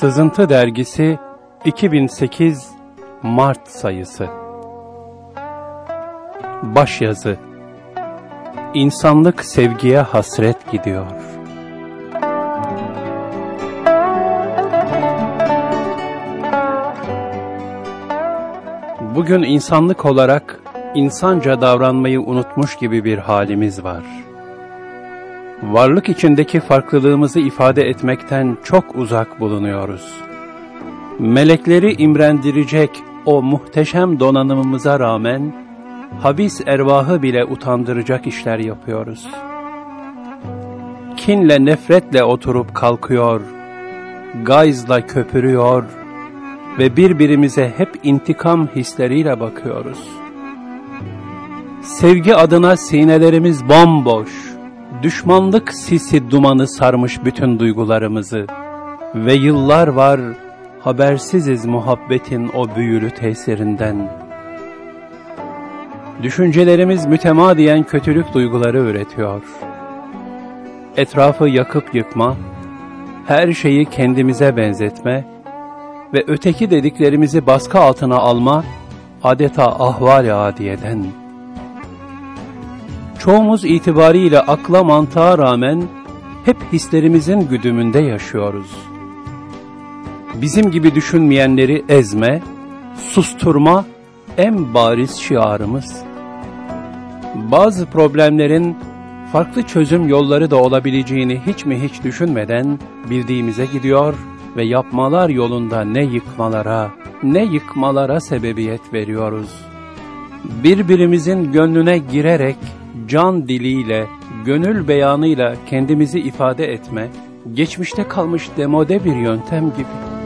Sızıntı Dergisi 2008 Mart sayısı Başyazı İnsanlık sevgiye hasret gidiyor. Bugün insanlık olarak insanca davranmayı unutmuş gibi bir halimiz var. Varlık içindeki farklılığımızı ifade etmekten çok uzak bulunuyoruz. Melekleri imrendirecek o muhteşem donanımımıza rağmen, habis ervahı bile utandıracak işler yapıyoruz. Kinle nefretle oturup kalkıyor, gayzla köpürüyor ve birbirimize hep intikam hisleriyle bakıyoruz. Sevgi adına sinelerimiz bomboş, düşmanlık sisi dumanı sarmış bütün duygularımızı ve yıllar var habersiziz muhabbetin o büyülü tesirinden. Düşüncelerimiz mütemadiyen kötülük duyguları üretiyor. Etrafı yakıp yıkma, her şeyi kendimize benzetme ve öteki dediklerimizi baskı altına alma adeta ahval-i adiyeden. Çoğumuz itibariyle akla mantığa rağmen hep hislerimizin güdümünde yaşıyoruz. Bizim gibi düşünmeyenleri ezme, susturma en bariz şiarımız. Bazı problemlerin farklı çözüm yolları da olabileceğini hiç mi hiç düşünmeden bildiğimize gidiyor ve yapmalar yolunda ne yıkmalara, ne yıkmalara sebebiyet veriyoruz. Birbirimizin gönlüne girerek can diliyle, gönül beyanıyla kendimizi ifade etme, geçmişte kalmış demode bir yöntem gibi.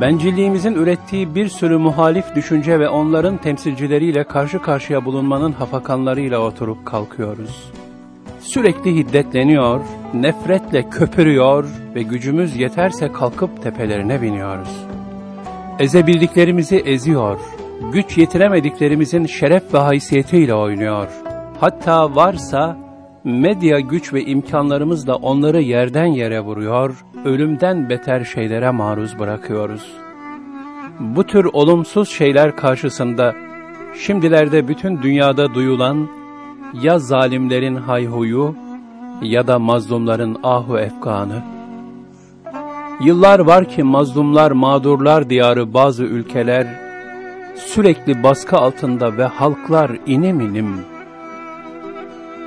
Bencilliğimizin ürettiği bir sürü muhalif düşünce ve onların temsilcileriyle karşı karşıya bulunmanın hafakanlarıyla oturup kalkıyoruz. Sürekli hiddetleniyor, nefretle köpürüyor ve gücümüz yeterse kalkıp tepelerine biniyoruz. Ezebildiklerimizi eziyor, güç yetiremediklerimizin şeref ve haysiyetiyle oynuyor. Hatta varsa medya güç ve imkanlarımızla onları yerden yere vuruyor, ölümden beter şeylere maruz bırakıyoruz. Bu tür olumsuz şeyler karşısında şimdilerde bütün dünyada duyulan ya zalimlerin hayhuyu ya da mazlumların ahu efkanı. Yıllar var ki mazlumlar, mağdurlar diyarı bazı ülkeler sürekli baskı altında ve halklar inim inim.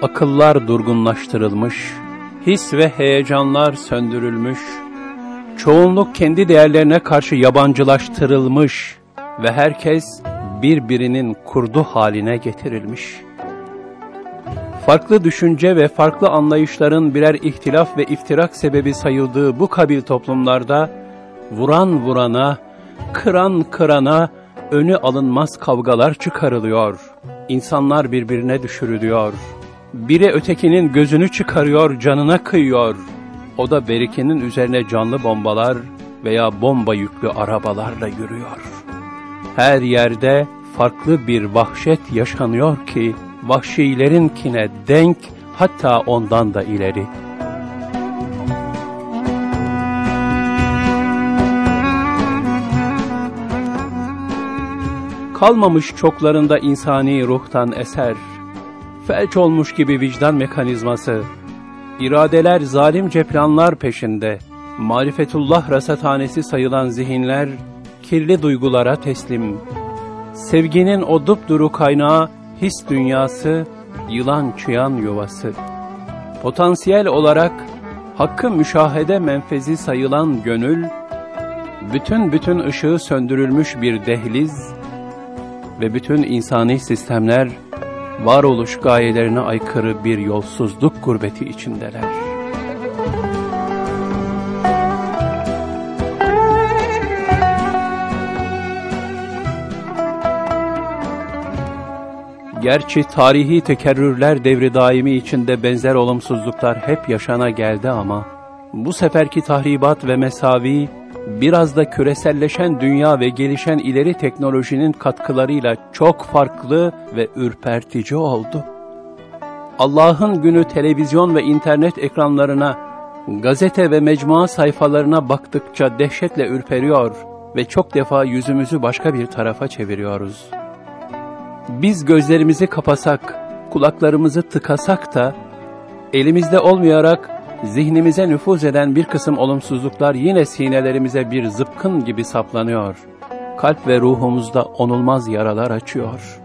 Akıllar durgunlaştırılmış, his ve heyecanlar söndürülmüş, çoğunluk kendi değerlerine karşı yabancılaştırılmış ve herkes birbirinin kurdu haline getirilmiş.'' Farklı düşünce ve farklı anlayışların birer ihtilaf ve iftirak sebebi sayıldığı bu kabil toplumlarda, vuran vurana, kıran kırana, önü alınmaz kavgalar çıkarılıyor. İnsanlar birbirine düşürülüyor. Biri ötekinin gözünü çıkarıyor, canına kıyıyor. O da berikinin üzerine canlı bombalar veya bomba yüklü arabalarla yürüyor. Her yerde farklı bir vahşet yaşanıyor ki, vahşilerinkine denk hatta ondan da ileri. Kalmamış çoklarında insani ruhtan eser, felç olmuş gibi vicdan mekanizması, iradeler zalimce planlar peşinde, marifetullah rasathanesi sayılan zihinler, kirli duygulara teslim, sevginin o dupduru kaynağı his dünyası, yılan çıyan yuvası. Potansiyel olarak hakkı müşahede menfezi sayılan gönül, bütün bütün ışığı söndürülmüş bir dehliz ve bütün insani sistemler varoluş gayelerine aykırı bir yolsuzluk gurbeti içindeler. Gerçi tarihi tekerrürler devri daimi içinde benzer olumsuzluklar hep yaşana geldi ama, bu seferki tahribat ve mesavi, biraz da küreselleşen dünya ve gelişen ileri teknolojinin katkılarıyla çok farklı ve ürpertici oldu. Allah'ın günü televizyon ve internet ekranlarına, gazete ve mecmua sayfalarına baktıkça dehşetle ürperiyor ve çok defa yüzümüzü başka bir tarafa çeviriyoruz. Biz gözlerimizi kapasak, kulaklarımızı tıkasak da, elimizde olmayarak zihnimize nüfuz eden bir kısım olumsuzluklar yine sinelerimize bir zıpkın gibi saplanıyor. Kalp ve ruhumuzda onulmaz yaralar açıyor.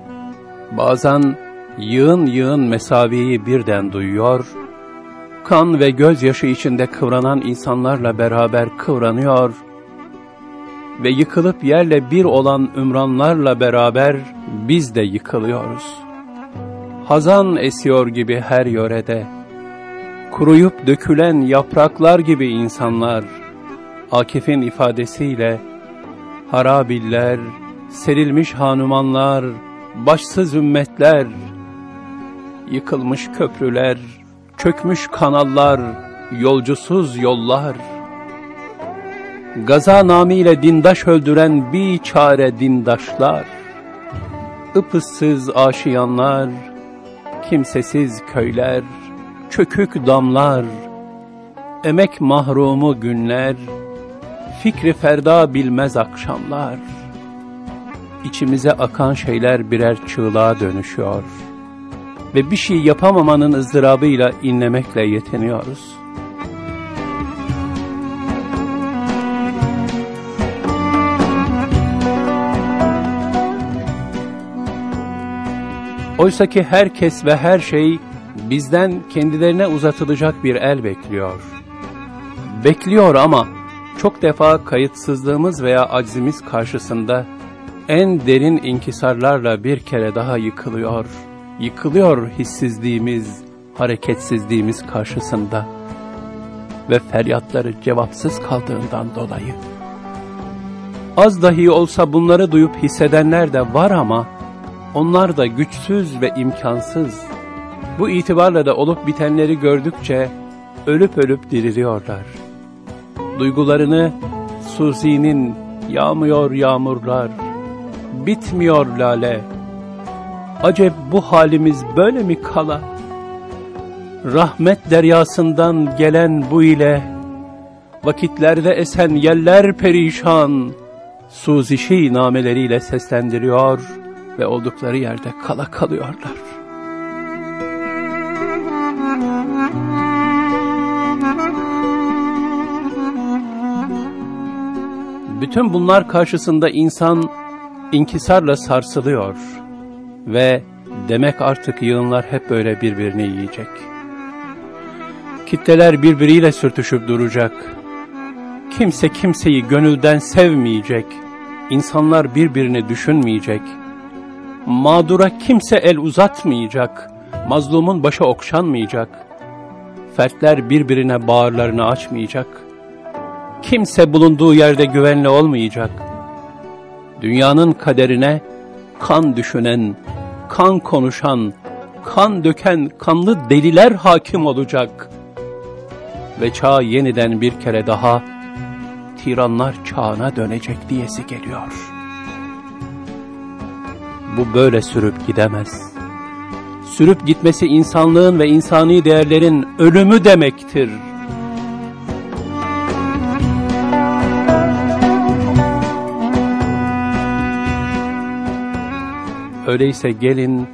Bazen yığın yığın mesaviyi birden duyuyor, kan ve gözyaşı içinde kıvranan insanlarla beraber kıvranıyor ve yıkılıp yerle bir olan ümranlarla beraber biz de yıkılıyoruz. Hazan esiyor gibi her yörede, kuruyup dökülen yapraklar gibi insanlar, Akif'in ifadesiyle, harabiller, serilmiş hanumanlar, başsız ümmetler, yıkılmış köprüler, çökmüş kanallar, yolcusuz yollar, gaza namiyle dindaş öldüren bir çare dindaşlar, ıpıssız aşiyanlar, kimsesiz köyler, çökük damlar, emek mahrumu günler, fikri ferda bilmez akşamlar, içimize akan şeyler birer çığlığa dönüşüyor ve bir şey yapamamanın ızdırabıyla inlemekle yetiniyoruz. Oysa ki herkes ve her şey bizden kendilerine uzatılacak bir el bekliyor. Bekliyor ama çok defa kayıtsızlığımız veya aczimiz karşısında en derin inkisarlarla bir kere daha yıkılıyor. Yıkılıyor hissizliğimiz, hareketsizliğimiz karşısında ve feryatları cevapsız kaldığından dolayı. Az dahi olsa bunları duyup hissedenler de var ama onlar da güçsüz ve imkansız. Bu itibarla da olup bitenleri gördükçe ölüp ölüp diriliyorlar. Duygularını Suzi'nin yağmıyor yağmurlar, bitmiyor lale. Acep bu halimiz böyle mi kala? Rahmet deryasından gelen bu ile, vakitlerde esen yeller perişan, suzişi nameleriyle seslendiriyor ve oldukları yerde kala kalıyorlar. Bütün bunlar karşısında insan inkisarla sarsılıyor ve demek artık yığınlar hep böyle birbirini yiyecek. Kitleler birbiriyle sürtüşüp duracak. Kimse kimseyi gönülden sevmeyecek. İnsanlar birbirini düşünmeyecek. Mağdura kimse el uzatmayacak. Mazlumun başı okşanmayacak. Fertler birbirine bağırlarını açmayacak. Kimse bulunduğu yerde güvenli olmayacak. Dünyanın kaderine kan düşünen, kan konuşan, kan döken kanlı deliler hakim olacak. Ve çağ yeniden bir kere daha tiranlar çağına dönecek diyesi geliyor. Bu böyle sürüp gidemez. Sürüp gitmesi insanlığın ve insani değerlerin ölümü demektir. Öyleyse gelin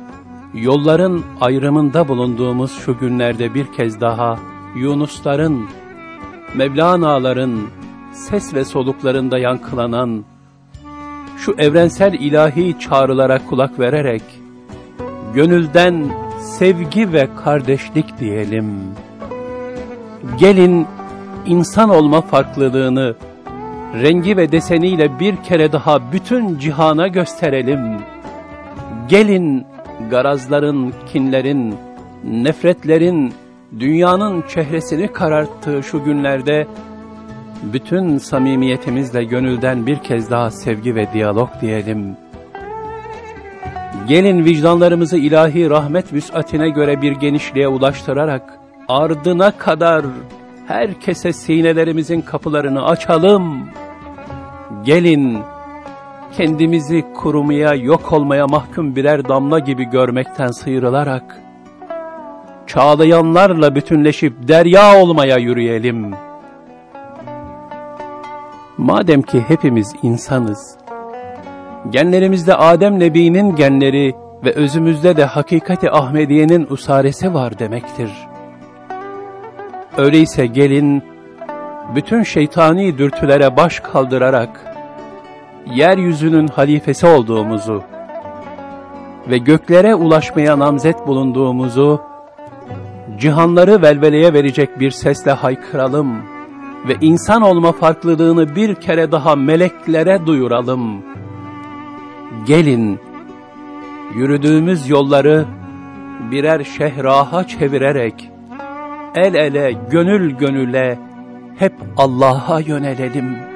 yolların ayrımında bulunduğumuz şu günlerde bir kez daha Yunusların, Mevlana'ların ses ve soluklarında yankılanan şu evrensel ilahi çağrılara kulak vererek gönülden sevgi ve kardeşlik diyelim. Gelin insan olma farklılığını rengi ve deseniyle bir kere daha bütün cihana gösterelim.'' Gelin garazların, kinlerin, nefretlerin, dünyanın çehresini kararttığı şu günlerde, bütün samimiyetimizle gönülden bir kez daha sevgi ve diyalog diyelim. Gelin vicdanlarımızı ilahi rahmet vüsatine göre bir genişliğe ulaştırarak, ardına kadar herkese sinelerimizin kapılarını açalım. Gelin, kendimizi kurumaya, yok olmaya mahkum birer damla gibi görmekten sıyrılarak, çağlayanlarla bütünleşip derya olmaya yürüyelim. Madem ki hepimiz insanız, genlerimizde Adem Nebi'nin genleri ve özümüzde de hakikati Ahmediye'nin usaresi var demektir. Öyleyse gelin, bütün şeytani dürtülere baş kaldırarak, yeryüzünün halifesi olduğumuzu ve göklere ulaşmaya namzet bulunduğumuzu, cihanları velveleye verecek bir sesle haykıralım ve insan olma farklılığını bir kere daha meleklere duyuralım. Gelin, yürüdüğümüz yolları birer şehraha çevirerek, el ele, gönül gönüle hep Allah'a yönelelim.''